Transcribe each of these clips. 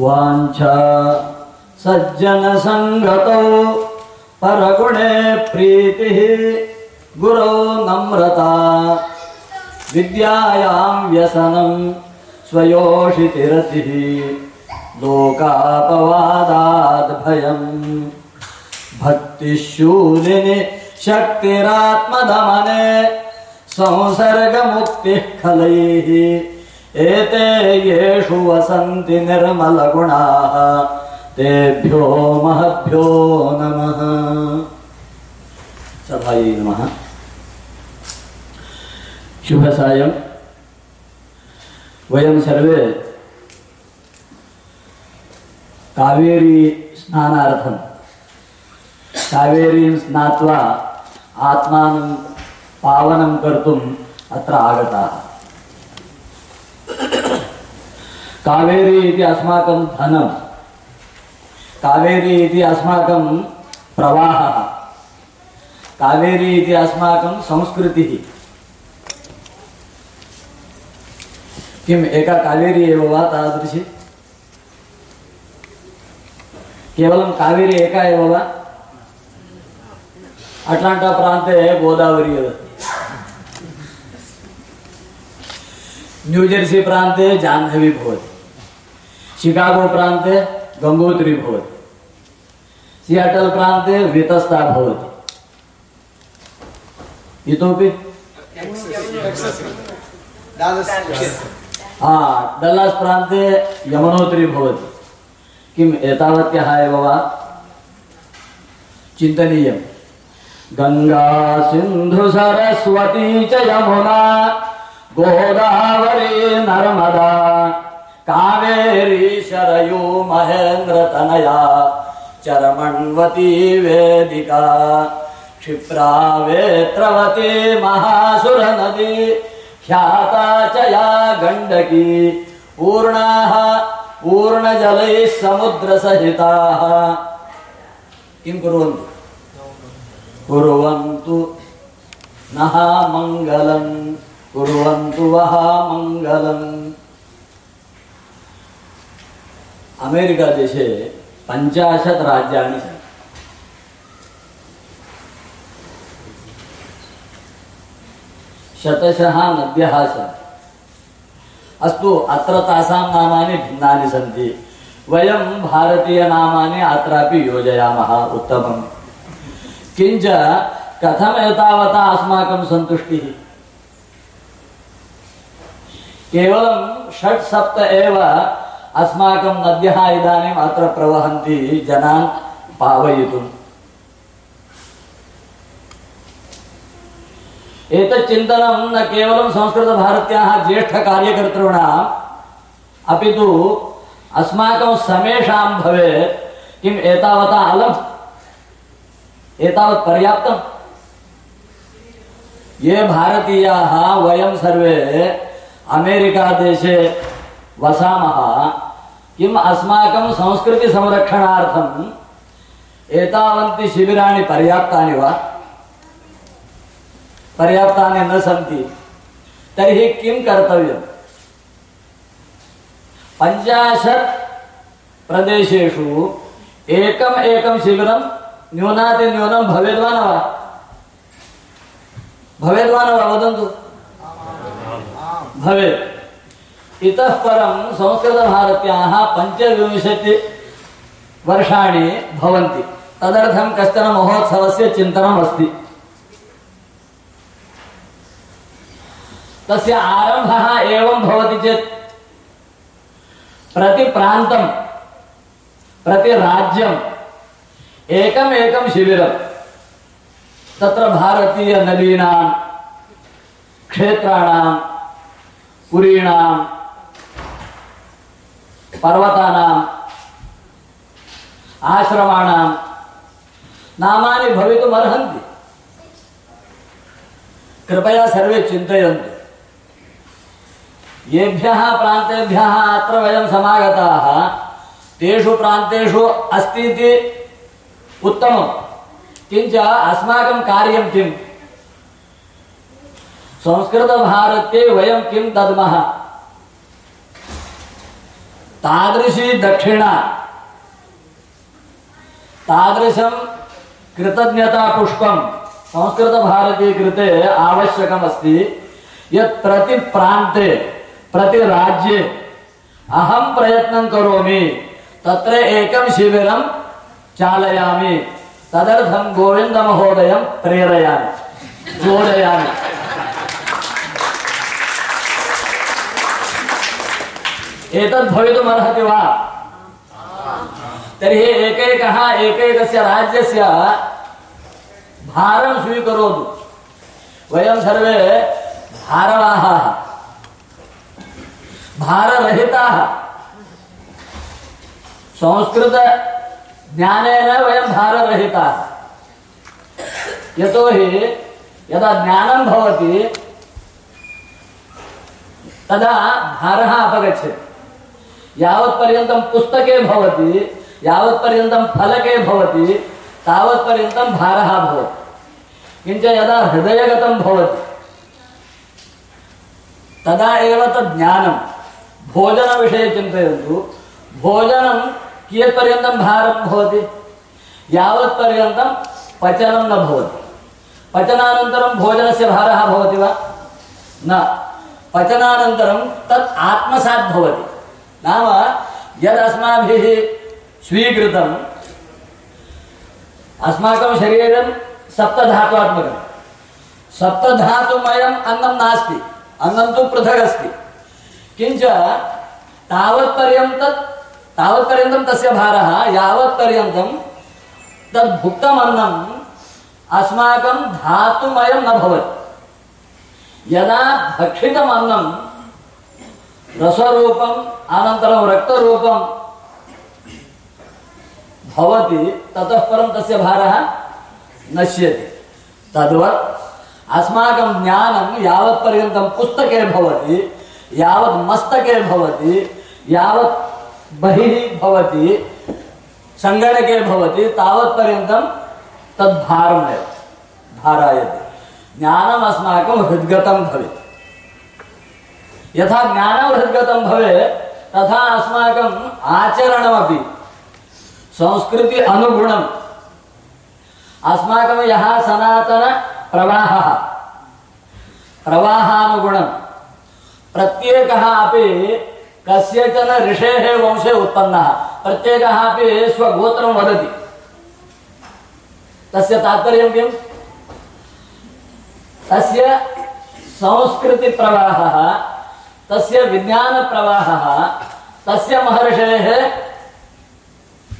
वाञ्छा सज्जनसङ्गतौ परगुणे प्रीतिः गुरौ नम्रता विद्यायां व्यसनं स्वयोषितिरतिः लोकापवादाद् भयम्। भक्तिशूलिनि शक्तिरात्मदमने संसर्गमुक्तिः खलैः एते येषु वसन्ति निर्मलगुणाः। तेभ्यो महभ्यो नमः। सभायै नमः। शुभसायं। वयं सर्वे कावेरी स्नानार्थं कावेरीं स्नात्वा आत्मानं पावनं कर्तुम् अत्र आगताः कावेरी अस्माकं धनं कावेरी अस्माकं प्रवाहः। कावेरी अस्माकं संस्कृतिः। किम्, एका कावेरी एव वा तादृशी? केवलं कावेरी गोदावरी न्यूजर्सी प्रान्ते जाह्नवी शिकागो प्रान्ते गङ्गोत्री भवति सियाटल् प्रान्ते वितस्ता भवति इतोपि हा डल्लास् प्रान्ते यमुनोत्री भवति किम् एतावत्यः एव वा गङ्गा सरस्वती च यमुना गोदावरी नर्मदा। कावेरी शरयू महेन्द्रतनया चरमण्वती वेदिका क्षिप्रा वेत्रवती महासुरनदी ख्याता च या गण्डकी पूर्णाः पूर्णजलैः समुद्रसहिताः किं कुर्वन्तु कुर्वन्तु नः मङ्गलम् कुर्वन्तु वः मङ्गलम् अमेरिकादेशे पञ्चाशत् राज्यानि सन्ति। शतशः नद्यः सन्ति। अस्तु, अत्र तासां नामानि भिन्नानि सन्ति। वयं भारतीयनामानि अत्रापि योजयामः कथम् एतावता अस्माकं सन्तुष्टिः? केवलं षट् सप्त अस्माकं नद्यः इदानीम् अत्र प्रवहन्ति, जनान् पावयितुम्। एतत् चिन्तनं न केवलं संस्कृतभारत्याः ज्येष्ठकार्यकर्तॄणाम्, अपि तु अस्माकं भवेत्, किम् एतावता अलम्? एतावत् पर्याप्तम्? ये भारतीयाः, वयं सर्वे अमेरिकादेशे वसामः किम् अस्माकं संस्कृतिसंरक्षणार्थम् एतावन्ति शिबिराणि पर्याप्तानि वा पर्याप्तानि न सन्ति तर्हि किं कर्तव्यम् पञ्चाशत् प्रदेशेषु एकम् एकं शिबिरं न्यूनातिन्यूनं भवेद् वा न वा भवेद् वा न वा वदन्तु भवेत् इतः परं संस्कृतभारत्याः पञ्चविंशति वर्षाणि भवन्ति. तदर्थं कश्चन महोत्सवस्य चिन्तनम् अस्ति तस्य आरम्भः एवं भवति चेत् प्रतिप्रान्तं, प्रतिराज्यम् एकम् एकं शिबिरं तत्र भारतीयनदीनां क्षेत्राणां, पुरीणां पर्वतानाम् आश्रमाणां नामानि भवितुमर्हन्ति। कृपया सर्वे चिन्तयन्तु। येभ्यः प्रान्तेभ्यः अत्र वयं समागताः, तेषु प्रान्तेषु अस्ति इति उत्तमं। किञ्च अस्माकं कार्यं किम्? संस्कृतभारते वयं किं दद्मः? तादृशी दक्षिणा। तादृशं कृतज्ञतापुष्पं संस्कृतभारती कृते आवश्यकमस्ति। यत् प्रतिप्रान्ते प्रतिराज्ये अहं प्रयत्नं करोमि, तत्र एकं शिबिरं चालयामि। तदर्थं गोविन्दमहोदयं प्रेरयामि। जोडयामि। एतद् भवितुमर्हति वा? तर्हि एकैकः एकैकस्य राज्यस्य भारं स्वीकरोतु। वयं सर्वे भारवाहाः भाररहिताः। संस्कृतज्ञानेन वयं भाररहिताः। यतोहि यदा ज्ञानं भवति, तदा भारः अपगच्छति। यावत्पर्यन्तं पुस्तके भवति, यावत्पर्यन्तं फलके भवति, तावत्पर्यन्तं भारः भवति। किञ्च यदा हृदयगतं भवति, तदा एव तद् ज्ञानं। भोजनविषये चिन्तयन्तु, भोजनं कियत्पर्यन्तं भारं भवति? न भवति। पचनानन्तरं भोजनस्य भारः न। पचनानन्तरं तत् नाम यदस्माभिः स्वीकृतम्। अस्माकं शरीरं सप्तधात्वात्मकं सप्तधातुमयम् अन्नं नास्ति, अन्नं तु पृथक् अस्ति किञ्च तावत्पर्यन्तं तावत्पर्यन्तं तस्य भारः, यावत्पर्यन्तं तद् भुक्तम् अन्नम् अस्माकं धातुमयं यदा भक्षितम् अन्नं रसरूपम्, अनन्तरं रक्तरूपं भवति, ततः परं तस्य भारः नश्यति। तद्वत् अस्माकं ज्ञानं यावत्पर्यन्तं पुस्तके भवति, यावत् मस्तके भवति, यावत् बहिः भवति। यथा ज्ञानं हृद्गतं भवेत् तथा अस्माकम् आचरणमपि। संस्कृति अनुगुणम्। अस्माकं यः सनातनप्रवाहः प्रवाहानुगुणं प्रत्येकः अपि कस्यचन ऋषेः वंशे उत्पन्नः, प्रत्येकः अपि स्वगोत्रं वदति। तस्य तात्पर्यं किम्? तस्य संस्कृतिप्रवाहः तस्य विज्ञानप्रवाहः, तस्य महर्षेः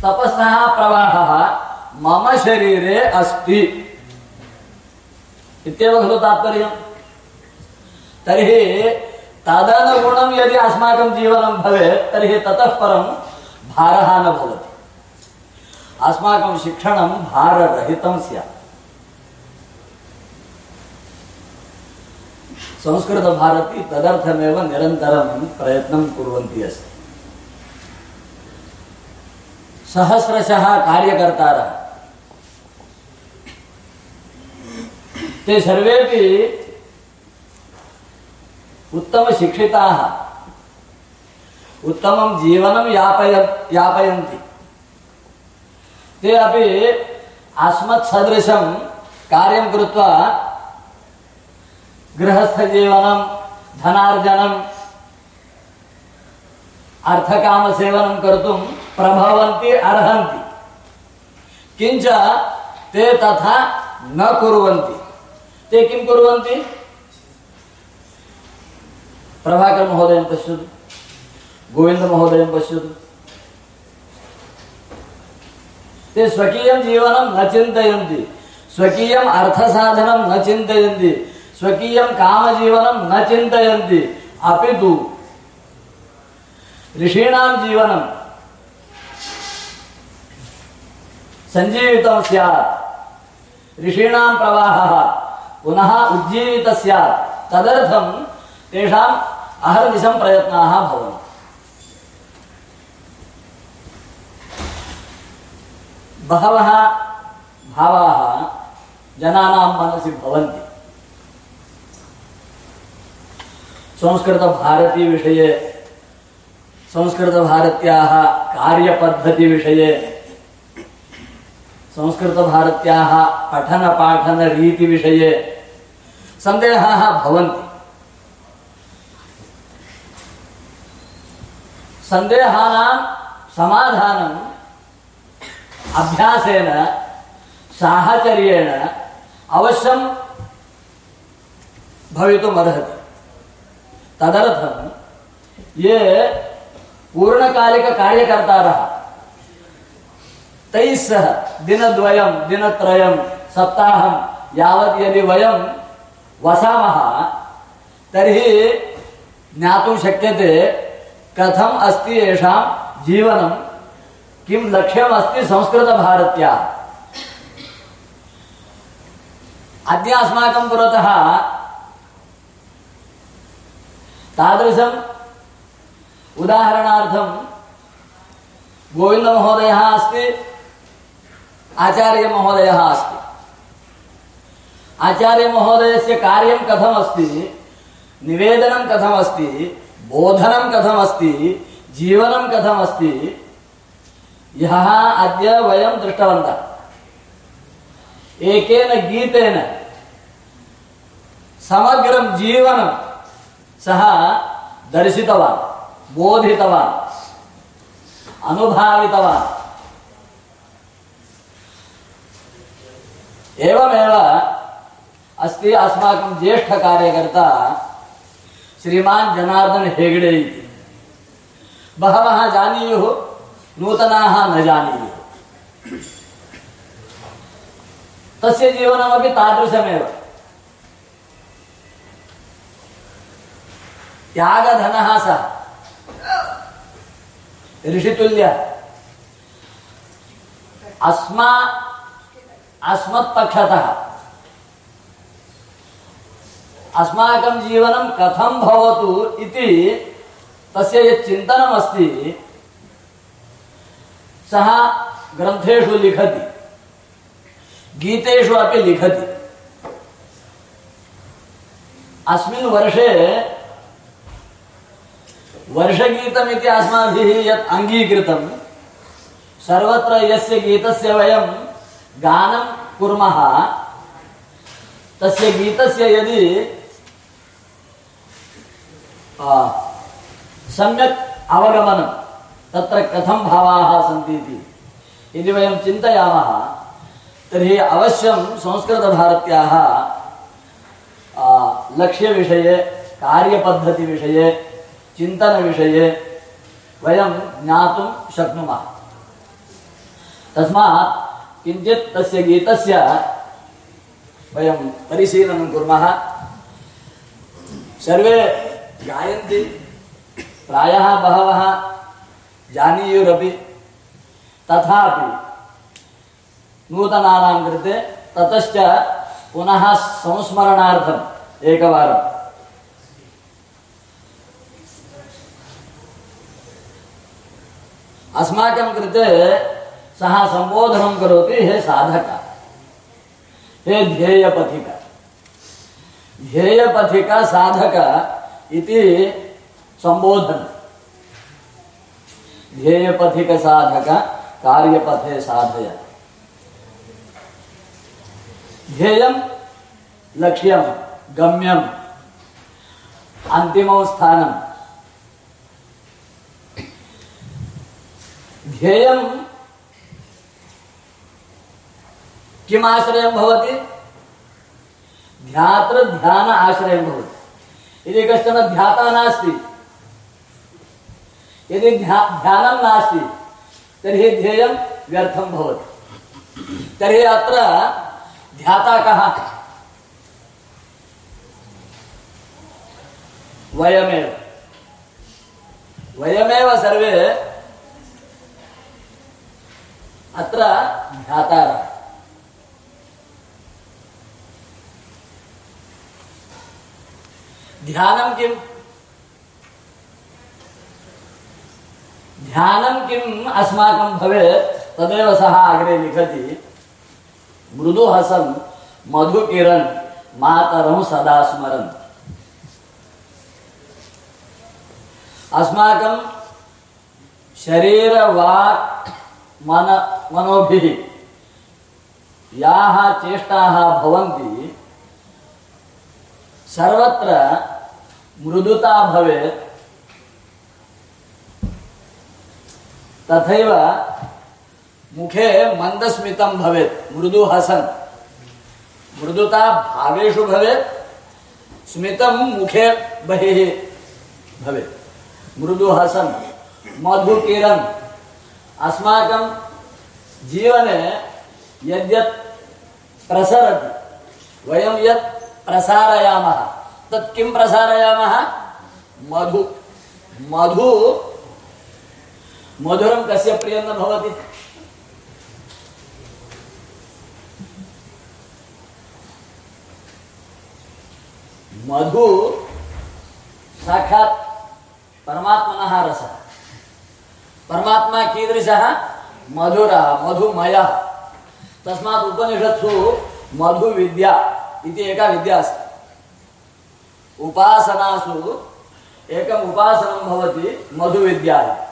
तपसः प्रवाहः मम शरीरे अस्ति। इत्येव खलु तात्पर्यं तर्हि तदनुगुणं यदि अस्माकं जीवनं भवेत्, तर्हि ततः परं भारः न भवति। अस्माकं शिक्षणं भाररहितं स्यात्। संस्कृतभारती तदर्थमेव निरन्तरं प्रयत्नं कुर्वन्ती अस्ति। सहस्रशः कार्यकर्तारः। ते सर्वेपि उत्तमशिक्षिताः। उत्तमं जीवनं यापय, यापयन्ति। ते अपि अस्मत्सदृशं कार्यं कृत्वा गृहस्थजीवनं धनार्जनम् अर्थकामसेवनं कर्तुं प्रभवन्ति, अर्हन्ति। किञ्च ते तथा न कुर्वन्ति। ते किं कुर्वन्ति? प्रभाकरमहोदयं पश्यतु गोविन्दमहोदयं पश्यतु। ते स्वकीयं जीवनं न चिन्तयन्ति, स्वकीयम् अर्थसाधनं न चिन्तयन्ति। स्वकीयं कामजीवनं न चिन्तयन्ति। अपि तु ऋषीणां जीवनं सञ्जीवितं स्यात्। ऋषीणां प्रवाहः पुनः उज्जीवितः स्यात्। तदर्थं तेषाम् अहर्निशं प्रयत्नाः भवन्ति। बहवः संस्कृतभारतीविषये संस्कृतभारत्याः कार्यपद्धतिविषये संस्कृतभारत्याः पठनपाठनरीतिविषये सन्देहाः भवन्ति। सन्देहानां समाधानम् अभ्यासेन साहचर्येण अवश्यं भवितुमर्हति। तदर्थं ये पूर्णकालिककार्यकर्तारः, तैः सह दिनद्वयं, दिनत्रयं, सप्ताहं यावत् यदि वयं वसामः, तर्हि ज्ञातुं शक्यते कथम् अस्ति येषां जीवनं, किं लक्ष्यमस्ति संस्कृतभारत्याः। अद्य अस्माकं पुरतः तादृशम्। उदाहरणार्थं गोविन्दमहोदयः अस्ति, आचार्यमहोदयः अस्ति। आचार्यमहोदयस्य कार्यं कथमस्ति? निवेदनं कथमस्ति? बोधनं कथमस्ति? जीवनं कथमस्ति? यः अद्य वयं दृष्टवन्तः। एकेन गीतेन समग्रं जीवनं सः दर्शितवान्, बोधितवान्, अनुभावितवान्। एवमेव अस्ति अस्माकं ज्येष्ठकार्यकर्ता श्रीमान् जनार्दन हेगडे इति। बहवः जानीयुः, नूतनाः न जानीयुः। तस्य जीवनमपि तादृशमेव। त्यागधनः सः ऋषितुल्य अस्मा अस्मत्पक्षतः अस्माकं जीवनं कथं भवतु इति तस्य यत् चिन्तनमस्ति सः ग्रन्थेषु लिखति गीतेषु अपि लिखति अस्मिन् वर्षे वर्षगीतमिति अस्माभिः यत् अङ्गीकृतं सर्वत्र यस्य गीतस्य वयं गानं कुर्मः, तस्य गीतस्य यदि सम्यक् अवगमनं, तत्र कथं भावाः सन्ति इति, यदि वयं चिन्तयामः, तर्हि अवश्यं चिन्तनविषये वयं ज्ञातुं शक्नुमः। तस्मात् किञ्चित् तस्य गीतस्य वयं परिशीलनं कुर्मः। सर्वे गायन्ति, प्रायः बहवः, जानीयुरपि। तथापि नूतनानां कृते ततश्च पुनः संस्मरणार्थम् एकवारम्। अस्माकं कृते सः सम्बोधनं करोति, हे साधक, हे ध्येयपथिक। ध्येयपथिक साधक इति सम्बोधन। ध्येयपथिक साधक कार्यपथे साधय। ध्येयं, लक्ष्यं गम्यम् अन्तिमौ स्थानं। ध्येयं किम् आश्रयं भवति? ध्यातृ ध्यान आश्रयं भवति। यदि कश्चन ध्याता नास्ति, यदि ध्या, ध्यानं नास्ति, तर्हि ध्येयं व्यर्थं भवति। तर्हि अत्र ध्याता कः? वयमेव। वयमेव सर्वे अत्र ध्यानं किम्? ध्यानं किम् अस्माकं भवेत्, तदेव अग्रे लिखति। मृदु हसन मधु किरन् मातरं सदा स्मरन् अस्माकं शरीर वाक् मन, मनोभिः। याः चेष्टाः भवन्ति। सर्वत्र मृदुता भवेत्। तथैव मुखे मन्दस्मितं भवेत्। मृदु हसन्। मृदुता भावेषु भवेत्। स्मितं मुखे बहिः भवेत्। मृदु हसन्। मधुकिरन्। अस्माकं जीवने यद्यत् प्रसरति, वयं यत् प्रसारयामः, तत् किं प्रसारयामः? मधु। मधु मधुरं कस्य प्रियं न भवति? मधु साक्षात् परमात्मनः रसः। परमात्मा कीदृशः मधुरः, मधुमयः। तस्मात् उपनिषत्सु मधुविद्या इति एका विद्या अस्ति। उपासनासु एकम् उपासनं भवति मधुविद्या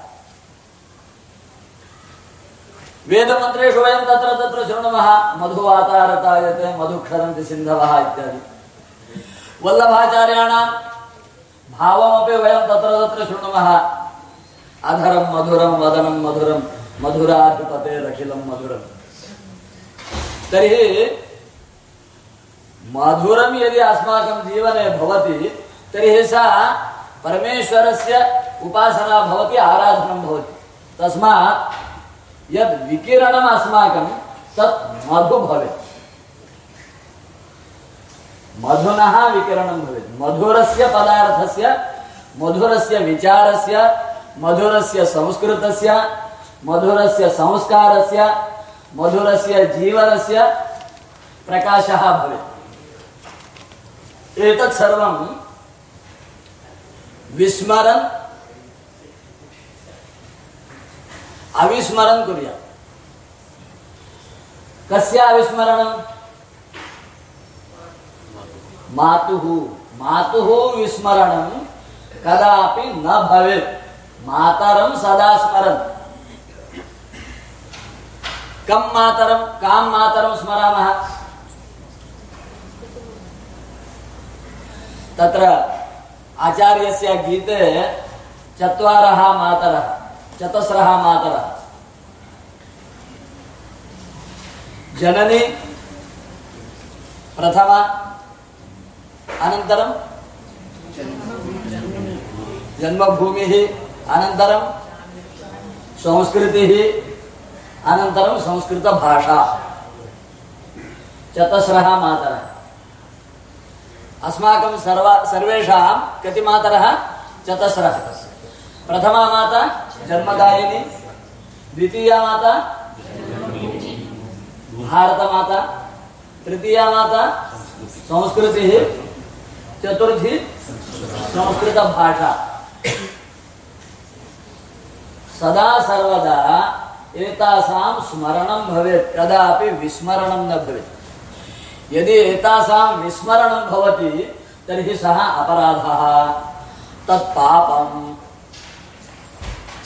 वेदमन्त्रेषु वयं तत्र तत्र शृणुमः मधुवातारतायते मधुक्षरन्ति सिन्धवः इत्यादि। वल्लभाचार्याणां भावमपि वयं तत्र तत्र शृणुमः। अधरं मधुरं वदनं मधुरं मधुराधिपतेरखिलं मधुरम्। तर्हि, मधुरं यदि अस्माकं जीवने भवति, तर्हि सा परमेश्वरस्य उपासना भवति, आराधनं भवति। तस्मात् यद् विकिरणम् अस्माकं, तत् मधु भवेत्। मधुनः विकिरणं भवेत्। मधुरस्य पदार्थस्य, मधुरस्य विचारस्य मधुरस्य संस्कृतस्य, मधुरस्य संस्कारस्य, मधुरस्य जीवनस्य प्रकाशः भवेत्। एतत् सर्वं विस्मरन्, अविस्मरन् कुर्यात्। कस्य अविस्मरणं? मातुः। मातुः विस्मरणं कदापि न भवेत्। मातरं सदा स्मरन् कं मातरं, कां मातरं स्मरामः? तत्र आचार्यस्य गीते चत्वारः मातरः, चतस्रः मातरः। जननी, प्रथमा, अनन्तरं? जन्मभूमिः। अनन्तरं संस्कृतिः, अनन्तरं संस्कृतभाषा। चतस्रः मातरः। अस्माकं सर्व, सर्वेषां कति मातरः? चतस्रः। प्रथमा माता जन्मदायिनी द्वितीया माता, भारतमाता। तृतीया माता, संस्कृतिः। चतुर्थी, संस्कृतभाषा। सदा सर्वदा एतासां स्मरणं भवेत्, कदापि विस्मरणं न भवेत्। यदि एतासां विस्मरणं भवति, तर्हि सः अपराधः, तत् पापं,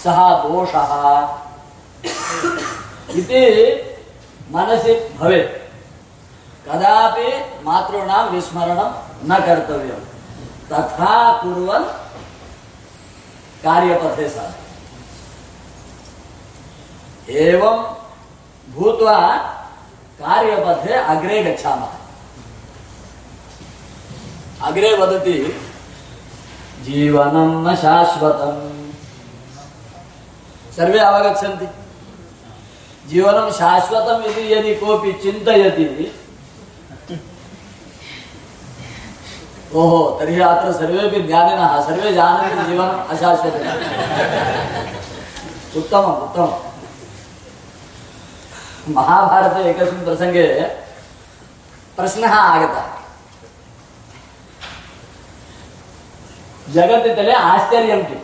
सः दोषः इति मनसि भवेत्। कदापि मातॄणां विस्मरणं न कर्तव्यं। तथा कुर्वन् कार्यपथे सः एवं भूत्वा कार्यपथे अग्रे गच्छामः। अग्रे वदति, जीवनं न शाश्वतम्। सर्वे अवगच्छन्ति। जीवनं शाश्वतम् इति यदि कोऽपि चिन्तयति, ओहो, तर्हि अत्र सर्वेपि ज्ञानिनः, सर्वे जानन्ति जीवनम् अशाश्वतम्। उत्तमम् उत्तमम्। महाभारते एकस्मिन् प्रसङ्गे प्रश्नः आगतः। जगति तले आश्चर्यं किम्?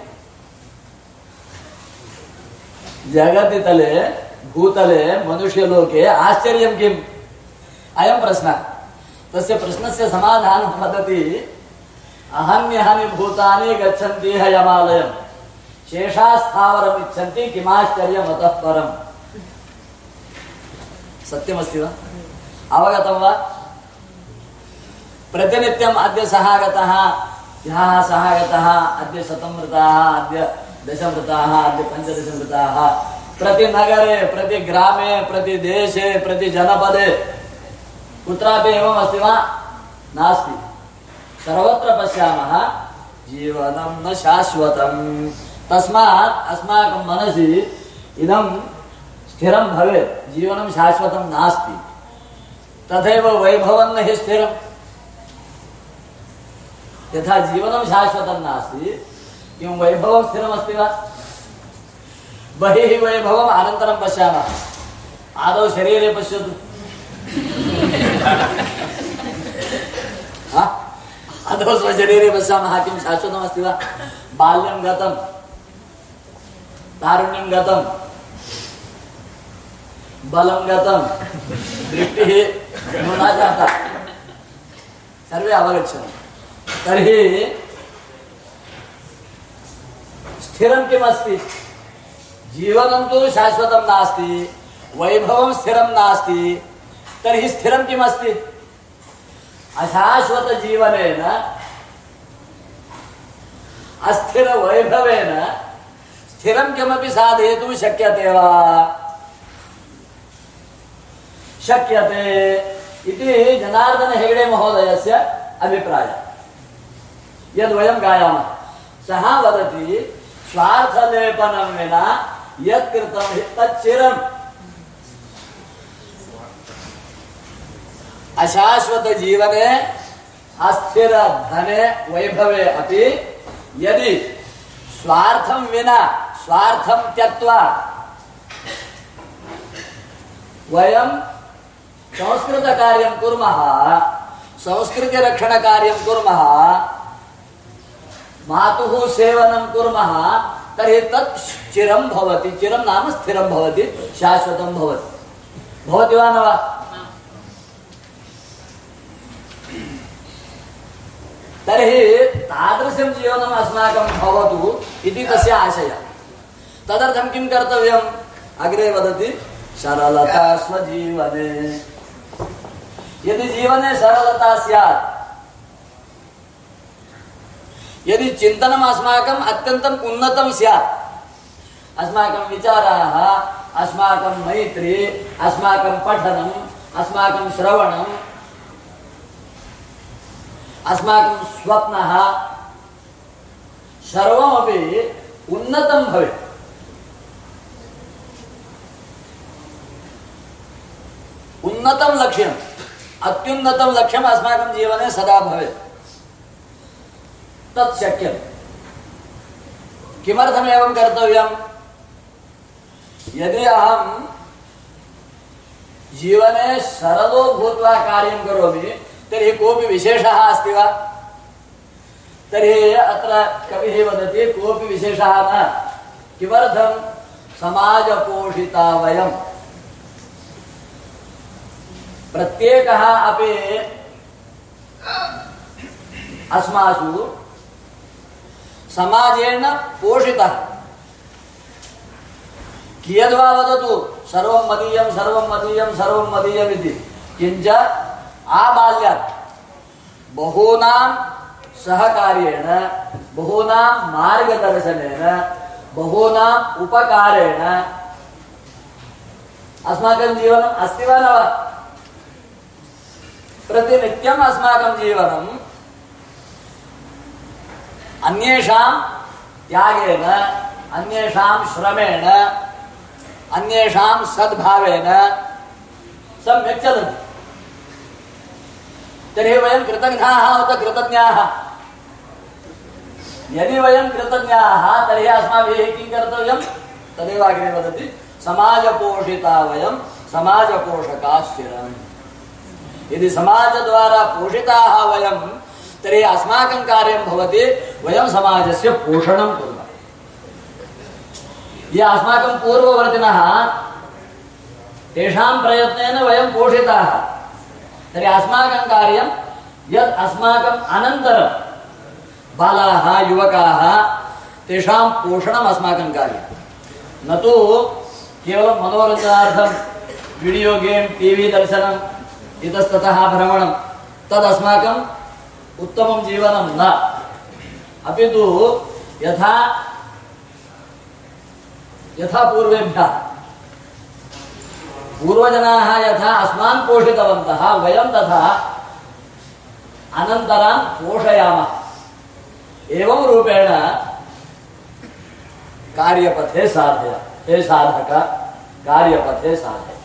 जगति तले, भूतले, मनुष्यलोके आश्चर्यं किम्? अयं प्रश्नः। तस्य प्रश्नस्य समाधानं वदति, अहन्यहनि भूतानि गच्छन्ति यमालयम्। शेषास्थावरम् इच्छन्ति किमाश्चर्यम् अतः परम् सत्यमस्ति वा अवगतं वा प्रतिनित्यम् अद्य सः गतः ह्यः सः गतः अद्य शतं मृताः अद्य दशमृताः अद्य पञ्चदशमृताः प्रति नगरे प्रति ग्रामे प्रति देशे प्रति जनपदे कुत्रापि एवम् अस्ति वा नास्ति सर्वत्र पश्यामः जीवनं न शाश्वतं तस्मात् अस्माकं मनसि इदं स्थिरं भवेत् जीवनं शाश्वतं नास्ति। तथैव वैभवं न हि स्थिरम्। यथा जीवनं शाश्वतं नास्ति, किं वैभवं स्थिरमस्ति वा? बहिः वैभवम् अनन्तरं पश्यामः। आदौ शरीरे पश्यतु। आदौ स्वशरीरे पश्यामः, किं शाश्वतमस्ति वा? बाल्यं गतं, तारुण्यं गतं। बलं गतं दृष्टिः न्यूना जाता। सर्वे अवगच्छन्ति। तर्हि स्थिरं किमस्ति? जीवनं तु शाश्वतं नास्ति, वैभवं स्थिरं नास्ति। तर्हि स्थिरं किमस्ति? अशाश्वतजीवनेन, अस्थिरवैभवेन स्थिरं किमपि साधयितुं शक्यते वा? शक्यते इति जनार्दन हेगडे महोदयस्य अभिप्रायः यद्वयं गायामः सः वदति स्वार्थलेपनं विना यत् कृतं हि तच्चिरम् अशाश्वतजीवने अस्थिरधने वैभवे अपि यदि स्वार्थं विना स्वार्थं त्यक्त्वा वयं संस्कृतकार्यं कुर्मः। संस्कृतिरक्षणकार्यं कुर्मः। मातुः सेवनं कुर्मः। तर्हि तत् चिरं भवति। चिरं नाम स्थिरं भवति, शाश्वतं भवति। भवति वा न वा? तर्हि तादृशं जीवनम् अस्माकं भवतु इति तस्य आशयः। तदर्थं किं कर्तव्यम्? अग्रे वदति सरलता स्वजीवने। यदि जीवने सरलता स्यात्, यदि चिन्तनम् अस्माकम् अत्यन्तम् उन्नतं स्यात् अस्माकं विचाराः अस्माकं मैत्री अस्माकं पठनम् अस्माकं श्रवणम् अस्माकं स्वप्नः, सर्वमपि उन्नतं भवेत्। उन्नतं लक्ष्यम्। अत्युन्नतं लक्ष्यम् अस्माकं जीवने सदा भवेत्। तत् शक्यम्। किमर्थम् एवं कर्तव्यम्? यदि अहं जीवने सरलो भूत्वा कार्यं करोमि, तर्हि कोऽपि विशेषः अस्ति वा? तर्हि अत्र कविः वदति न। किमर्थं समाजपोषिता वयम्? प्रत्येकः अपि अस्मासु समाजेन पोषितः। कियद्वा वदतु, सर्वं मदीयं सर्वं मदीयं, सर्वं मदीयमिति किञ्च आबाल्यात् बहूनां सहकार्येण, बहूनां मार्गदर्शनेन बहूनाम् उपकारेण। अस्माकं जीवनम् अस्ति वा न वा? प्रतिनित्यम् अस्माकं जीवनम्। अन्येषां त्यागेन, अन्येषां श्रमेण, अन्येषां सद्भावेन सम्यक् चलति। तर्हि वयं कृतज्ञाः उत कृतज्ञाः। यदि वयं कृतज्ञाः, तर्हि अस्माभिः किं कर्तव्यं तदेव अग्रे वदति, समाजपोषिता वयं समाजपोषकाश्चिरम् यदि समाजद्वारा पोषिताः वयं, तर्हि अस्माकं कार्यं भवति, वयं समाजस्य पोषणं कुर्मः। ये अस्माकं पूर्ववर्तिनः, तेषां प्रयत्नेन वयं पोषिताः। तर्हि अस्माकं कार्यं, यत् अस्माकम् अनन्तरं बालाः, युवकाः, तेषां पोषणम् अस्माकं कार्यं। न तु केवलं मनोरञ्जनार्थं, वीडियो गेम् टी वी दर्शनम् इतस्ततः भ्रमणं। तदस्माकम् उत्तमं जीवनं न। अपि तु यथा यथा पूर्वेभ्यः। पूर्वजनाः यथा अस्मान् पोषितवन्तः, वयं तथा अनन्तरं पोषयामः। एवं रूपेण कार्यपथे साधय हे साधक, कार्यपथे साधय।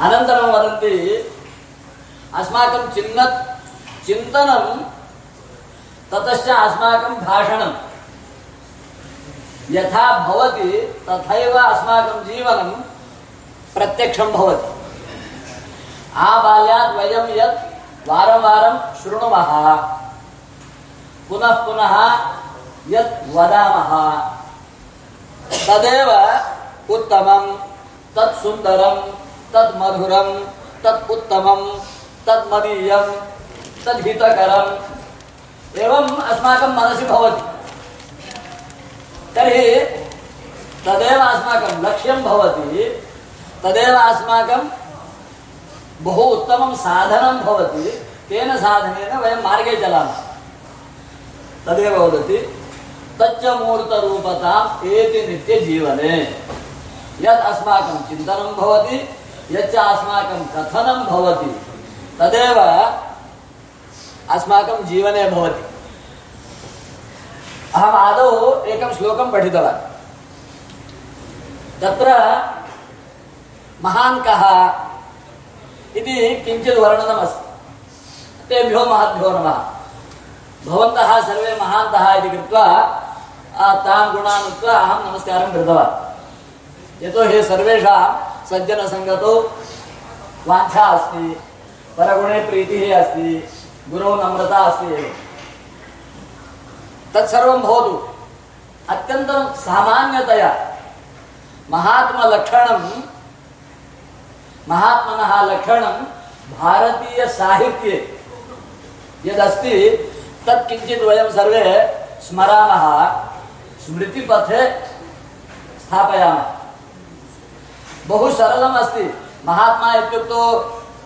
अनन्तरं वदन्ति, अस्माकं चिन्न चिन्तनं, ततश्च अस्माकं भाषणं। यथा भवति, तथैव अस्माकं जीवनं प्रत्यक्षं भवति। आबाल्यात् वयं यत् वारं वारं शृणुमः। पुनः पुनः यत् वदामः। तदेव उत्तमं, तत् सुन्दरं। मधुरं तत् उत्तमं तत् मदीयं तद् हितकरम् एवम् अस्माकं मनसि भवति। तर्हि तदेव अस्माकं लक्ष्यं भवति, तदेव अस्माकं बहु उत्तमं साधनं भवति, तेन साधनेन वयं मार्गे चलामः। तदेव वदति, तच्च मूर्तरूपताम् एति नित्यजीवने। यत् अस्माकं चिन्तनं भवति यच्च अस्माकं कथनं भवति। तदेव अस्माकं जीवने भवति। अहम् आदौ एकं श्लोकं पठितवान्। तत्र महान् कः इति किञ्चित् तेभ्यो महद्भ्यो नमः। भवन्तः सर्वे महान्तः इति कृत्वा तान् गुणान् उक्त्वा अहं नमस्कारं कृतवान्। सर्वेषां सज्जनसङ्गतौ वाञ्छा अस्ति, परगुणे प्रीतिः अस्ति, गुरौ नम्रता अस्ति एव। तत्सर्वं भवतु। अत्यन्तं सामान्यतया महात्मलक्षणं, महात्मनः लक्षणं भारतीयसाहित्ये यदस्ति तत् किञ्चित् वयं सर्वे स्मरामः, स्मृतिपथे स्थापयामः। बहु अस्ति महात्मा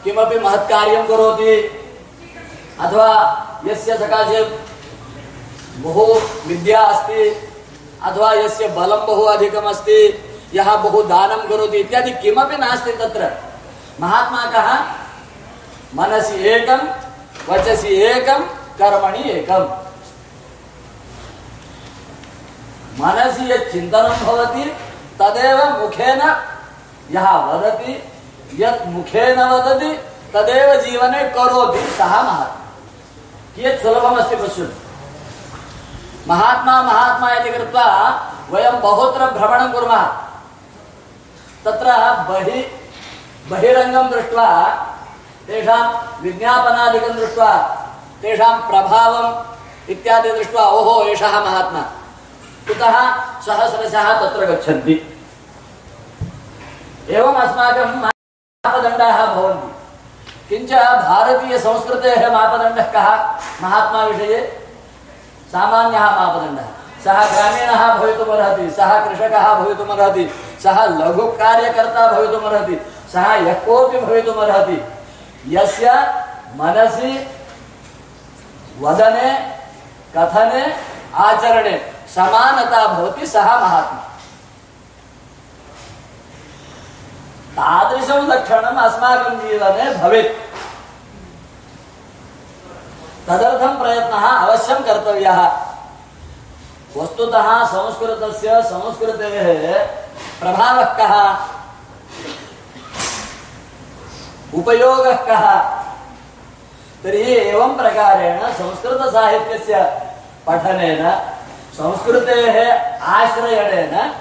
किमपि महत्कार्यं करोति अथवा यस्य सकाशे बहु विद्या अस्ति अथवा यस्य बलं बहु अधिकमस्ति, यः बहु दानं करोति इत्यादि किमपि नास्ति तत्र। महात्मा कः? मनसि एकं, वचसि एकं, कर्मणि एकम्। मनसि यत् चिन्तनं भवति, तदेव मुखेन यः वदति, यत् मुखेन वदति, तदेव जीवने करोति, सः महात्मा। कियत् सुलभमस्ति पश्यतु। महात्मा महात्मा इति कृत्वा वयं बहुत्र भ्रमणं कुर्मः। तत्र बहि, बहिरङ्गं दृष्ट्वा, तेषां विज्ञापनादिकं दृष्ट्वा, तेषां प्रभावम् इत्यादि दृष्ट्वा, ओहो, एषः महात्मा। कुतः सहस्रशः तत्र गच्छन्ति। एवम् अस्माकं मापदण्डाः भवन्ति। किञ्च भारतीयसंस्कृतेः मापदण्डः कः? महात्मा विषये सामान्यः मापदण्डः। सः ग्रामीणः भवितुमर्हति, सः कृषकः भवितुमर्हति, सः लघुकार्यकर्ता भवितुमर्हति, सः यः कोऽपि भवितुमर्हति, यस्य मनसि वदने, कथने, आचरणे समानता भवति सः महात्मा। तादृशं लक्षणम् अस्माकं जीवने भवेत्। तदर्थं प्रयत्नः अवश्यं कर्तव्यः। वस्तुतः संस्कृतस्य, संस्कृतेः प्रभावः कः? उपयोगः कः? प्रकारेण संस्कृतसाहित्यस्य पठनेन, संस्कृतेः आश्रयणेन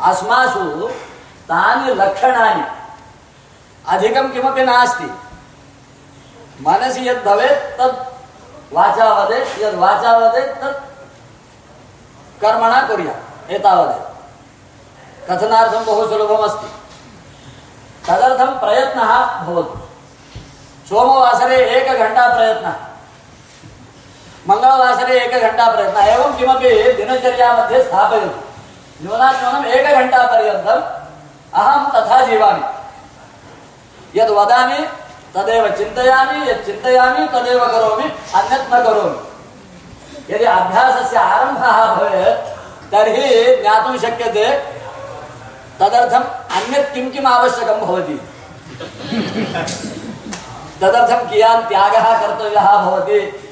अस्मासु तानि लक्षणानि। अधिकं किमपि नास्ति। मनसि यद् भवेत् तद् वाचा वदेत् यद् वाचा वदेत् तत् कर्मणा कुर्यात् एतावदेव कथनार्थं बहु सुलभमस्ति। तदर्थं प्रयत्नः भवतु। सोमवासरे एकघण्टा प्रयत्नः। मङ्गलवासरे एकघण्टा प्रयत्नः। एवं किमपि दिनचर्या मध्ये स्थापयतु। न्यूनातिन्यूनम् एकघण्टापर्यन्तम् अहं तथा जीवामि। यद् वदामि, तदेव चिन्तयामि यत् चिन्तयामि, तदेव करोमि, अन्यत् न करोमि। यदि अभ्यासस्य आरम्भः भवेत्, तर्हि ज्ञातुं शक्यते, तदर्थम् अन्यत् किं किम् आवश्यकं भवति। तदर्थं कियान् त्यागः कर्तव्यः भवति,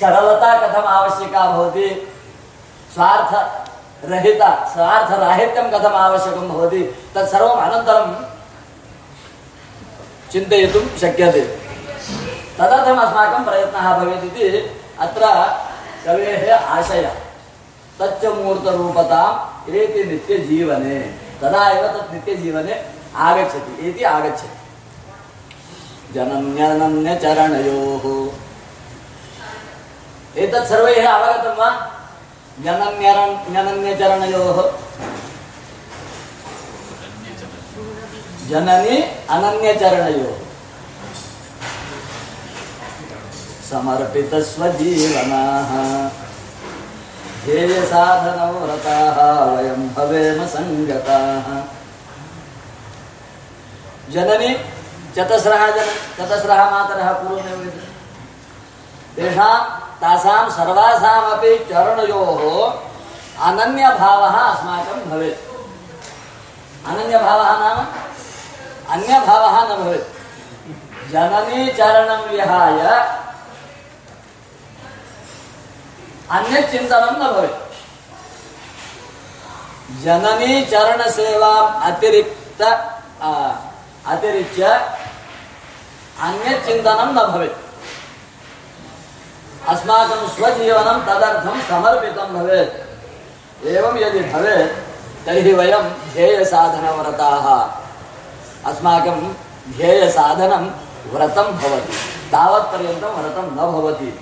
सरलता कथम् आवश्यका भवति स्वार्थरहिता स्वार्थराहित्यं कथम् आवश्यकं भवति। तत्सर्वम् अनन्तरं चिन्तयितुं शक्यते। तदर्थम् अस्माकं प्रयत्नः इति अत्र कवेः आशयः। तच्च मूर्तरूपताम् एति नित्यजीवने। तदा एव तत् नित्यजीवने आगच्छति इति आगच्छति। जनन्यनन्यचरणयोः। एतत् सर्वैः अवगतं वा? जननी अनन्यचरणयोः। समर्पितस्वजीवनाः। ध्येयसाधनव्रताः वयं भवेम सङ्गताः। जननी चतस्रः जन चतस्रः मातरः पूर्वमेव विद्यते तेषां तासां सर्वासामपि चरणयोः अनन्यभावः अस्माकं भवेत्। अनन्यभावः नाम? अन्यभावः न भवेत्। जननी चरणं विहाय अन्यत् चिन्तनं न भवेत्। जननी चरणसेवाम् अतिरिक्त अतिरिच्य अन्यत् चिन्तनं न भवेत्। अस्माकं स्वजीवनं तदर्थं समर्पितं भवेत्। एवं यदि भवेत्, तर्हि वयं ध्येयसाधनव्रताः। अस्माकं ध्येयसाधनं व्रतं भवति। तावत्पर्यन्तं व्रतं न भवति।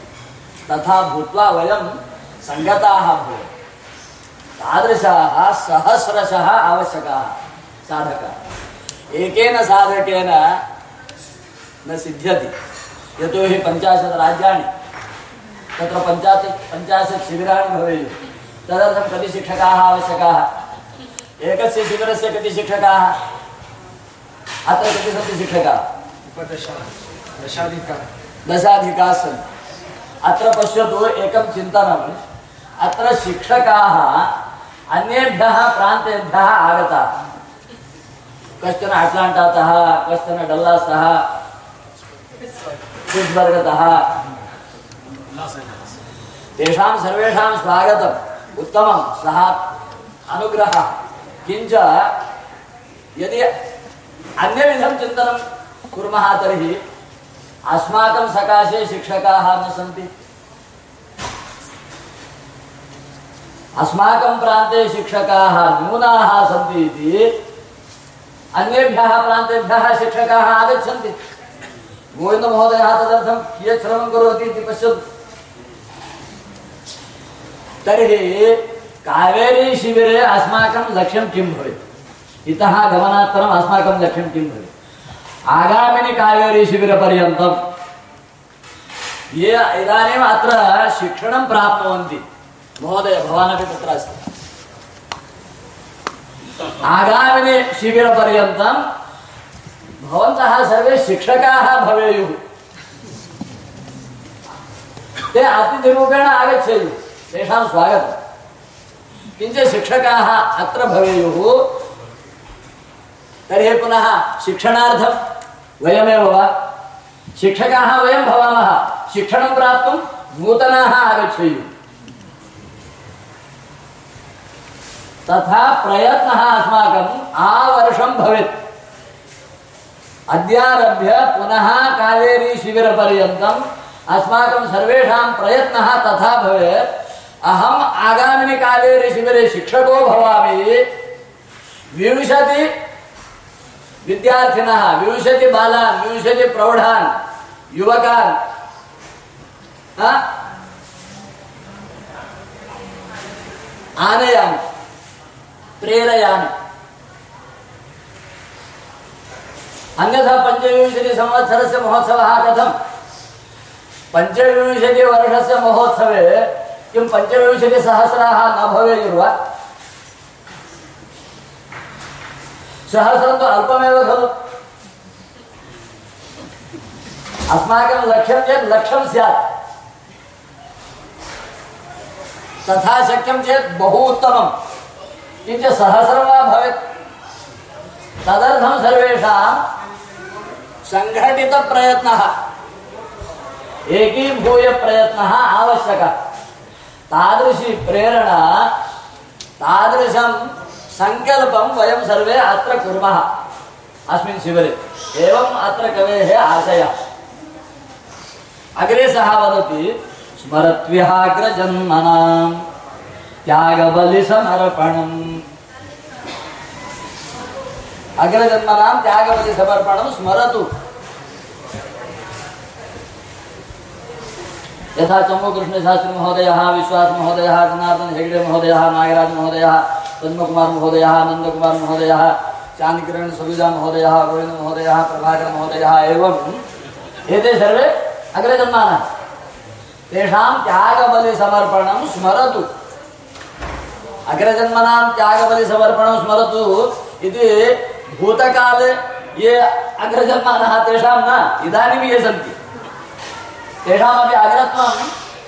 तथा भूत्वा वयं सङ्गताः भवेत्। तादृशाः सहस्रशः आवश्यकाः साधकाः। एकेन साधकेन न सिद्ध्यति। यतोहि पञ्चाशत् राज्याणि। तत्र पञ्चाशत् पञ्चाशत् शिबिराणि भवेयुः। तदर्थं कति शिक्षकाः आवश्यकाः? एकस्य शिबिरस्य कति शिक्षकाः अत्र कति सन्ति शिक्षकाः? दशाधिका दशाधिकाः सन्ति। अत्र पश्यतु एकं चिन्तनम्। अत्र शिक्षकाः अन्येभ्यः प्रान्तेभ्यः आगताः। कश्चन अट्लाण्टातः, कश्चन डल्लास्तः पिट्स्बर्गतः तेषां सर्वेषां स्वागतम्. उत्तमं. सः अनुग्रहः. किञ्च यदि अन्यविधं चिन्तनं कुर्मः तर्हि अस्माकं सकाशे शिक्षकाः न सन्ति. अस्माकं प्रान्ते शिक्षकाः न्यूनाः सन्ति इति अन्येभ्यः प्रान्तेभ्यः शिक्षकाः आगच्छन्ति. गोविन्दमहोदयः तदर्थं कियत् श्रमं करोति इति पश्यतु. तर्हि कावेरी शिबिरे अस्माकं लक्ष्यं किं भवेत्? इतः गमनात्तरम् अस्माकं लक्ष्यं किं भवेत्? आगामिनि कावेरी शिबिरपर्यन्तं ये इदानीम् अत्र शिक्षणं महोदय, भवानपि तत्र अस्ति। आगामिनि शिबिरपर्यन्तं भवन्तः सर्वे शिक्षकाः भवेयुः। ते अतिथिरूपेण आगच्छेयुः। तेषां स्वागतं किञ्च शिक्षकाः अत्र भवेयुः। तर्हि पुनः शिक्षणार्थं वयमेव वा? शिक्षकाः वयं भवामः। शिक्षणं प्राप्तुं नूतनाः आगच्छेयुः। तथा प्रयत्नः अस्माकम् आवर्षं भवेत्। अद्यारभ्य पुनः कावेरी शिबिरपर्यन्तम् अस्माकं सर्वेषां प्रयत्नः तथा भवेत्। अहम् आगामिनि कावेरी शिबिरे शिक्षको भवामि। विंशति विद्यार्थिनः, विंशति बालान्, विंशति प्रौढान्, युवकान्? आनयामि, प्रेरयामि। अन्यथा पञ्चविंशतिसंवत्सरस्य महोत्सवः कथम्? पञ्चविंशतिवर्षस्य महोत्सवे किं पञ्चविंशतिसहस्राः न भवेयुर्वा? सहस्रं तु अल्पमेव खलु। अस्माकं लक्ष्यं चेत् लक्ष्यं स्यात्। तथा शक्यं चेत् बहु उत्तमं। किञ्च सहस्रं वा भवेत्? तदर्थं सर्वेषां सङ्घटितप्रयत्नः एकीभूय प्रयत्नः आवश्यकः। तादृशी प्रेरणा, तादृशं सङ्कल्पं वयं सर्वे अत्र कुर्मः। अस्मिन् शिबिरे। एवम् अत्र कवेः आशयः। अग्रे सः वदति स्मरत्व्याग्रजन्मनां त्यागबलिसमर्पणम्। अग्रजन्मनां त्यागबलिसमर्पणं स्मरतु। यथा चम्मूकृष्णशास्त्री महोदयः विश्वास महोदयः जनार्दन हेगडे महोदयः, नागराज महोदयः, पद्मकुमार महोदयः नन्दकुमार महोदयः महोदयः एवं एते सर्वे अग्रजन्मानः तेषां त्यागबलिसमर्पणं स्मरतु। अग्रजन्मनां त्यागबलिसमर्पणं स्मरतु इति भूतकाले ये अग्रजन्मानः तेषां न। इदानीं ये सन्ति। तेषामपि अग्रत्वं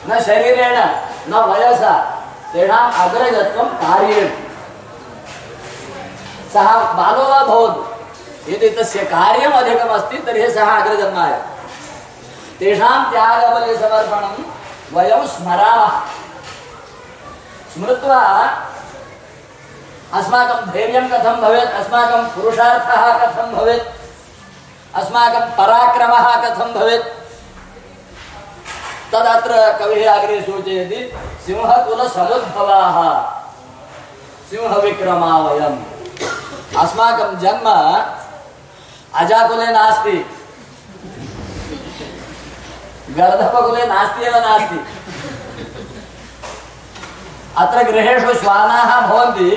न शरीरेण न वयसा तेषाम् अग्रजत्वं कार्येण सः बालो वा यदि तस्य कार्यम् अधिकमस्ति तर्हि सः अग्रजन्माय तेषां त्यागबलिसमर्पणं वयं स्मरामः। स्मृत्वा अस्माकं धैर्यं कथं भवेत्, अस्माकं पुरुषार्थः कथं भवेत्, अस्माकं पराक्रमः कथं भवेत् तदत्र कविः अग्रे सूचयति, सिंहकुलसमुद्भवाः। सिंहविक्रमा वयम् अस्माकं जन्म अजाकुले नास्ति। गर्दभकुले नास्ति एव नास्ति। अत्र गृहेषु श्वानाः भवन्ति,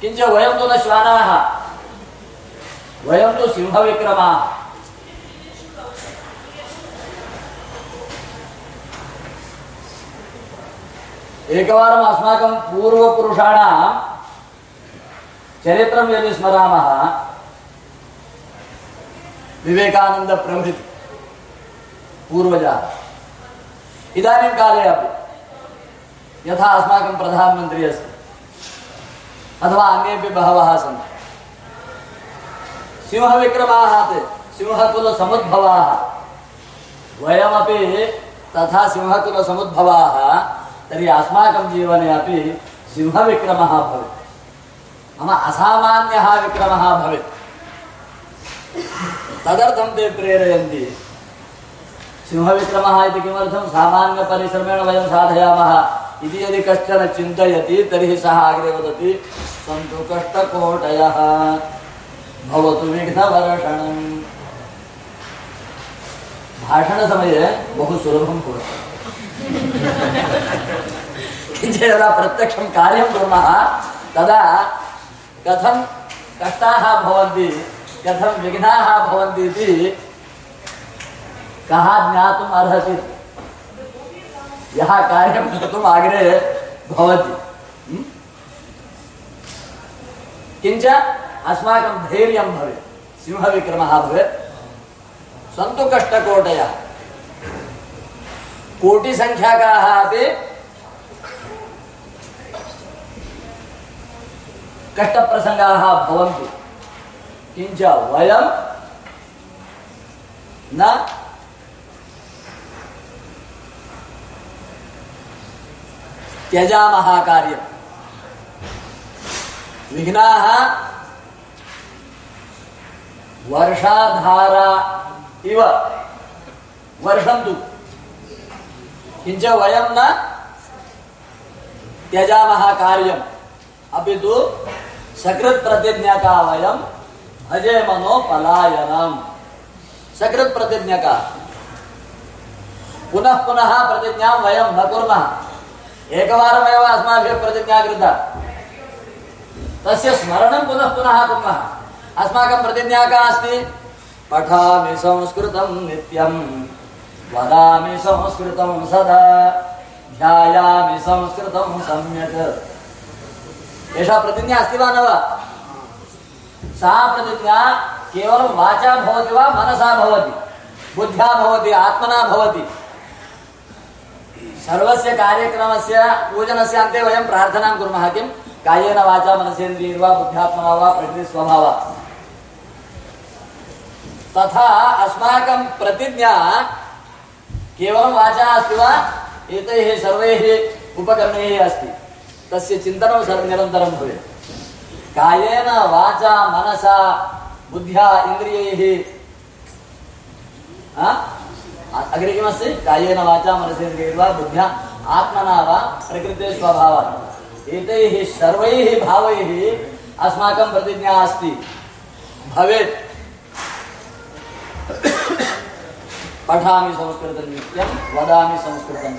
किञ्च वयं तु न श्वानाः। वयं तु सिंहविक्रमाः। एकवारम् अस्माकं पूर्वपुरुषाणां चरित्रं यदि स्मरामः विवेकानन्दप्रभृति पूर्वजाः। इदानीं काले अपि, यथा अस्माकं प्रधानमन्त्री अस्ति, अथवा अन्येपि बहवः सन्ति। सिंहविक्रमाः ते सिंहकुलसमुद्भवाः, वयमपि तथा सिंहकुलसमुद्भवाः तर्हि अस्माकं जीवने अपि सिंहविक्रमः भवेत्। मम असामान्यः विक्रमः भवेत्। तदर्थं ते प्रेरयन्ति। सिंहविक्रमः इति किमर्थं सामान्यपरिश्रमेण वयं साधयामः? इति यदि कश्चन चिन्तयति, तर्हि सः अग्रे वदति, सन्तु कष्टकोटयः, भवतु विघ्नवर्षणम्। भाषणसमये बहु सुलभं भवति किञ्च यदा प्रत्यक्षं कार्यं कुर्मः, तदा कथं कष्टाः भवन्ति, कथं विघ्नाः भवन्ति इति कः ज्ञातुम् अर्हति? यः कार्यं कर्तुम् अग्रे भवति? किञ्च अस्माकं धैर्यं भवेत्। सिंहविक्रमः भवेत्। सन्तु कष्टकोटयः। कोटिसङ्ख्याकाः अपि कष्टप्रसङ्गाः भवन्ति। किञ्च वयं न त्यजामः कार्यं। विघ्नाः वर्षाधारा इव। वर्षन्तु किञ्च वयं न त्यजामः कार्यम् अपि तु सकृत्प्रतिज्ञका वयं भजे मनो पलायनम सकृत प्रतिज्ञा सकृत्प्रतिज्ञका। पुनः पुनः प्रतिज्ञां वयं न कुर्मः। एकवारमेव अस्माभिः प्रतिज्ञा कृता। तस्य स्मरणं पुनः पुनः कुर्मः। अस्माकं प्रतिज्ञा का अस्ति, पठामि संस्कृतं नित्यं वदामि संस्कृतं सदा। ध्यायामि संस्कृतं सम्यक्। एषा प्रतिज्ञा अस्ति वा न वा? सा प्रतिज्ञा केवलं वाचा भवति वा मनसा भवति? बुद्ध्या भवति, आत्मना भवति? सर्वस्य कार्यक्रमस्य, पूजनस्य अन्ते वयं प्रार्थनां कुर्मः किं? कायेन वाचा मनसेन्द्रियैर्वा, बुद्ध्यात्मना वा प्रकृतिस्वभावा तथा अस्माकं प्रतिज्ञा केवलं वाचा अस्ति एतैः सर्वैः उपकरणैः अस्ति। तस्य चिन्तनं सर्व निरन्तरं कायेन वाचा, मनसा, बुद्ध्या, इन्द्रियैः? अ- अग्रे किमस्ति? कायेन वाचा मनसेन्द्रियैर्वा बुद्ध्या, आत्मना वा, प्रकृते स्वभावात्। एतैः सर्वैः भावैः अस्माकं प्रतिज्ञा अस्ति। भवेत्। पठामि संस्कृतं नित्यं, वदामि संस्कृतं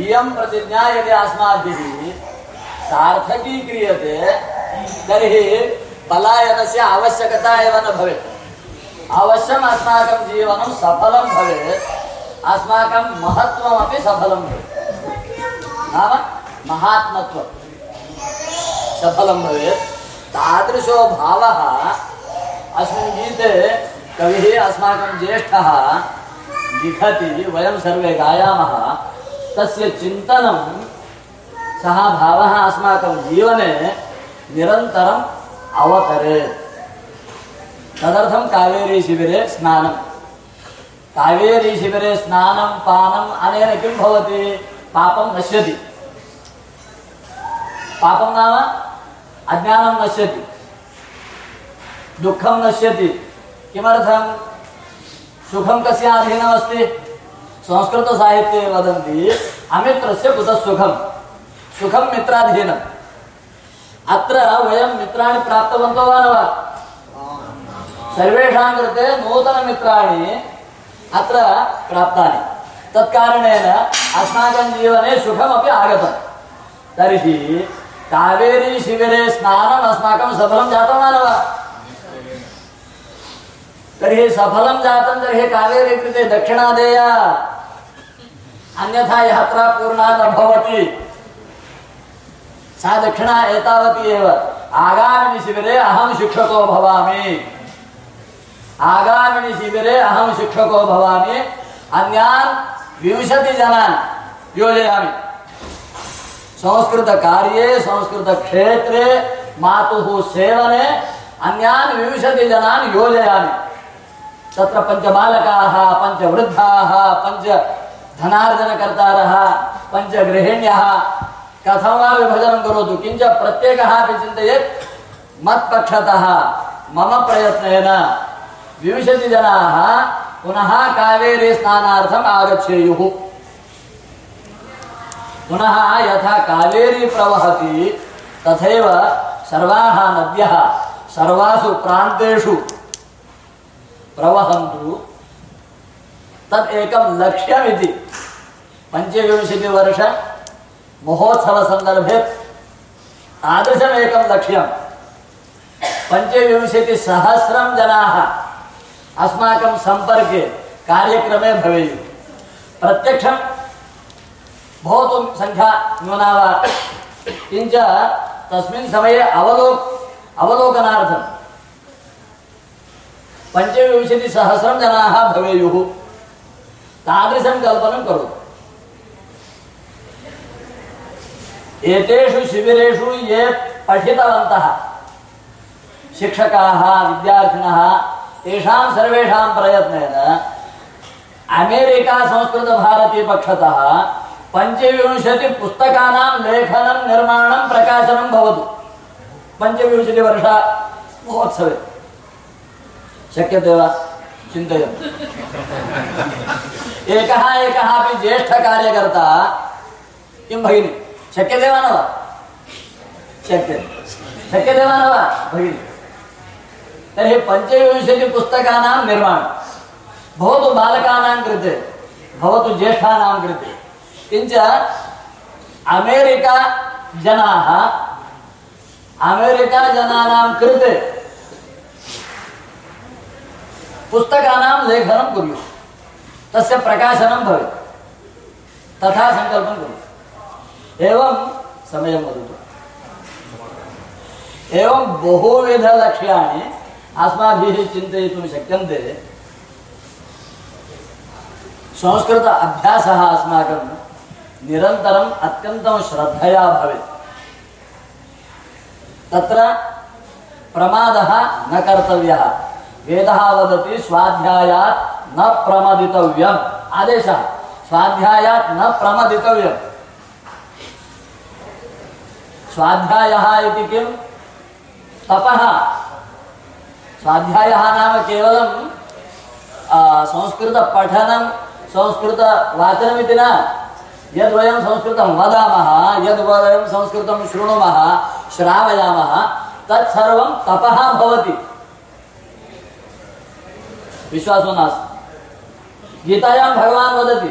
इयं प्रतिज्ञा यदि अस्माभिः सार्थकी क्रियते, तर्हि पलायनस्य आवश्यकता एव न भवेत्। अवश्यम् अस्माकं जीवनं सफलं भवेत्, अस्माकं महत्त्वमपि सफलं नाम महात्मत्वं सफलं भवेत्। तादृशो भावः अस्मिन् गीते कविः अस्माकं ज्येष्ठः लिखति, वयं सर्वे गायामः। तस्य चिन्तनं, सः भावः अस्माकं जीवने निरन्तरम् अवतरेत् तदर्थं कावेरीशिबिरे स्नानं। कावेरीशिबिरे स्नानं, पानम्, अनेन किं भवति? पापं नश्यति। पापं नाम अज्ञानं नश्यति। दुःखं नश्यति। किमर्थं सुखं कस्य अधीनमस्ति संस्कृतसाहित्ये वदन्ति, अमित्रस्य कुतः सुखं सुखं मित्राधीनम्। अत्र वयं मित्राणि प्राप्तवन्तो वा न वा? सर्वेषां कृते नूतनमित्राणि अत्र प्राप्तानि। तत्कारणेन अस्माकं जीवने सुखमपि आगतं तर्हि कावेरीशिबिरे स्नानम् अस्माकं सफलं जातं वा न वा? तर्हि सफलं जातं, तर्हि कावेरी कृते दक्षिणा देया अन्यथा यात्रा पूर्णा न भवति सा दक्षिणा एतावती एव। आगामिनि शिबिरे अहं शिक्षको भवामि। आगामिनि शिबिरे अहं शिक्षको भवामि। अन्यान् विंशतिजनान् योजयामि। संस्कृतकार्ये, संस्कृतक्षेत्रे मातुः सेवने अन्यान् विंशतिजनान् योजयामि। तत्र पञ्चबालकाः पञ्चवृद्धाः पञ्च धनार्जनकर्तारः पञ्चगृहिण्यः कथं वा विभजनं करोतु। किञ्च प्रत्येकः अपि चिन्तयेत्, मत्पक्षतः मम प्रयत्नेन विंशतिजनाः पुनः कावेरी स्नानार्थम् आगच्छेयुः। पुनः यथा कावेरी प्रवहति, तथैव सर्वाः नद्यः, सर्वासु प्रान्तेषु प्रवहन्तु तत् एकं लक्ष्यमिति पञ्चविंशतिवर्ष महोत्सवसन्दर्भे तादृशमेकं लक्ष्यं पञ्चविंशतिसहस्रं जनाः अस्माकं सम्पर्के कार्यक्रमे भवेयुः प्रत्यक्षं भवतु सङ्ख्या न्यूना वा किञ्च तस्मिन् समये अवलोक अवलोकनार्थं पञ्चविंशतिसहस्रं जनाः भवेयुः। तादृशं कल्पनं करोतु। एतेषु शिबिरेषु ये पठितवन्तः, शिक्षकाः, विद्यार्थिनः, तेषां सर्वेषां प्रयत्नेन अमेरिका संस्कृतभारतीपक्षतः पञ्चविंशतिपुस्तकानां लेखनं, निर्माणं, प्रकाशनं भवतु। पञ्चविंशतिवर्ष महोत्सवे शक्यते वा चिन्तयन्तु एकः एकः अपि ज्येष्ठकार्यकर्ता, किं भगिनि? शक्यते वा न वा? शक्यते। शक्यते वा न वा, भगिनि? तर्हि पञ्चविंशतिपुस्तकानां निर्माणं। भवतु बालकानां कृते, भवतु ज्येष्ठानां कृते। किञ्च अमेरिका जनाः, अमेरिका जनानां कृते पुस्तकानां लेखनं कुर्युः। तस्य प्रकाशनं भवेत्। तथा सङ्कल्पं कुरु एवं समयं वदतु। एवं बहुविधलक्ष्याणि अस्माभिः चिन्तयितुं शक्यन्ते। संस्कृत अभ्यासः अस्माकं निरन्तरम् अत्यन्तं श्रद्धया भवेत्। तत्र प्रमादः न कर्तव्यः। वेदः वदति स्वाध्यायात् न प्रमदितव्यम्। आदेशः। स्वाध्यायात् न प्रमदितव्यम्। स्वाध्यायः तपः। स्वाध्यायः नाम केवलं आ, संस्कृतपठनं संस्कृतवाचनमिति न। यद्वयं संस्कृतं वदामः यद्वयं संस्कृतं शृणुमः श्रावयामः तत्सर्वं तपः विश्वासो नास्ति गीतायां भगवान् वदति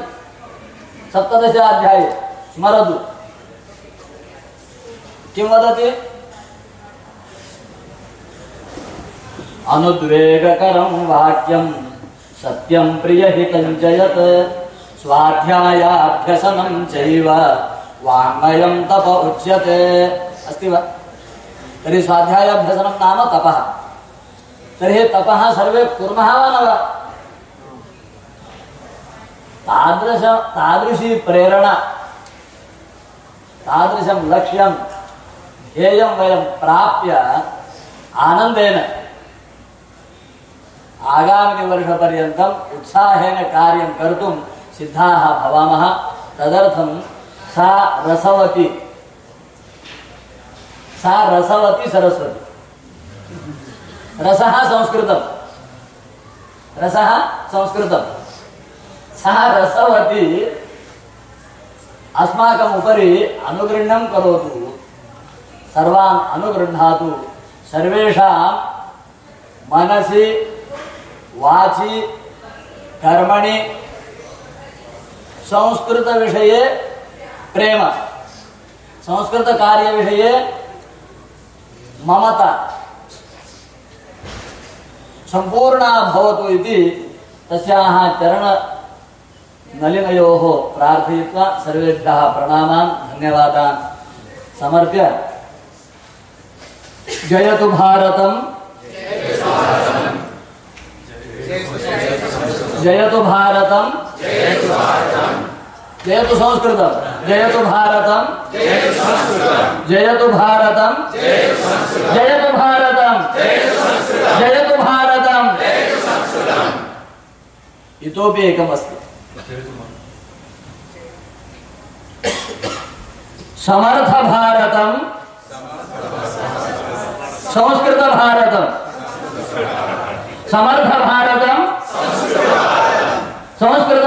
सप्तदशाध्याये स्मरतु। किं वदति? अनुद्वेगकरं वाक्यं, सत्यं प्रियहितं च स्वाध्यायाभ्यसनं चैव, वाङ्मयं तप उच्यते। अस्ति वा? तर्हि स्वाध्यायाभ्यसनं नाम तपः। तर्हि तपः सर्वे कुर्मः वा तादृश, तादृशी प्रेरणा, तादृशं लक्ष्यं, ध्येयं वयं प्राप्य आनन्देन आगामिनि वर्षपर्यन्तम् उत्साहेन कार्यं कर्तुं सिद्धाः भवामः। तदर्थं सा रसवती सा रसवती सरस्वती। रसः संस्कृतं रसः संस्कृतं सा रसवती अस्माकम् उपरि अनुगृह्णं करोतु। सर्वान् अनुगृह्णातु। सर्वेषां मनसि वाचि कर्मणि संस्कृतविषये प्रेम। संस्कृतकार्यविषये ममता सम्पूर्णा भवतु इति तस्याः चरणनलिनयोः प्रार्थयित्वा सर्वेभ्यः प्रणामान्, धन्यवादान्। समर्प्य। जयतु भारतम्। जयतु भारतम्। जयतु संस्कृतम्। जयतु भारतम्। जयतु भारतम्। जयतु भारतम्। जयतु भारतम्। इतोपि एकमस्ति। अस्ति समर्थभारतं संस्कृत समर्थभारतं समर्थ भारतम् संस्कृत